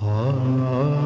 Ah.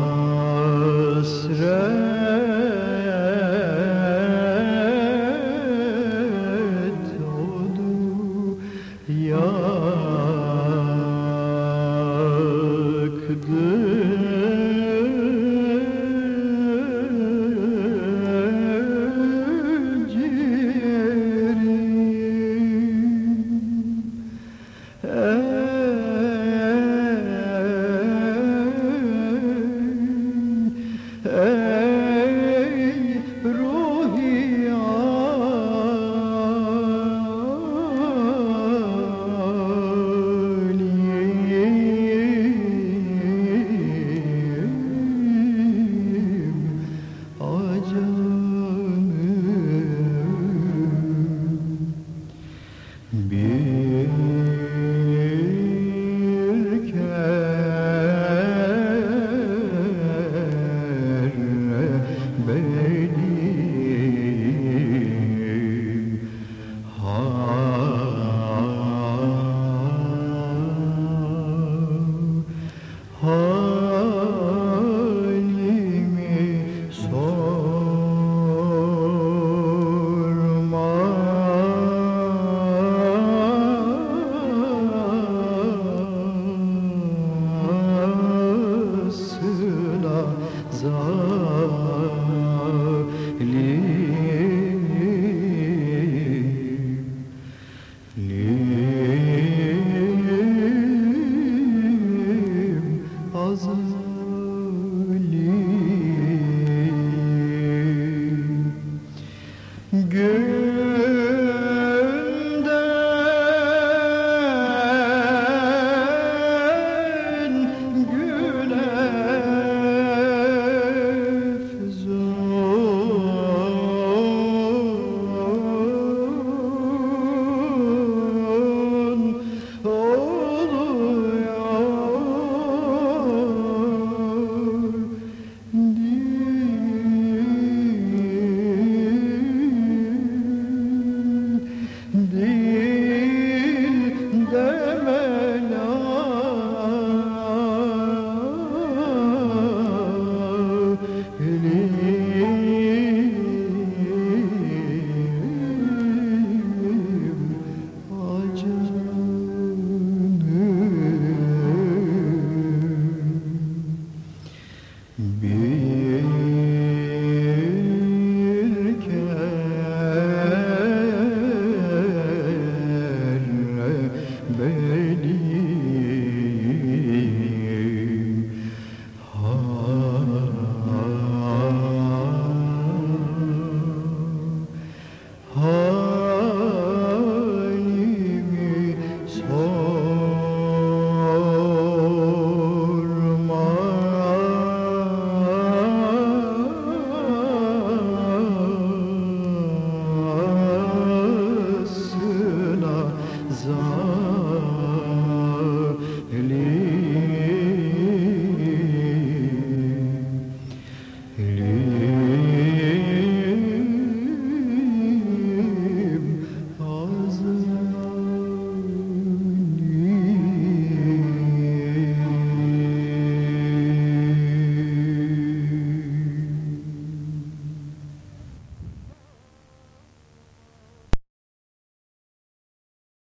zor 绿。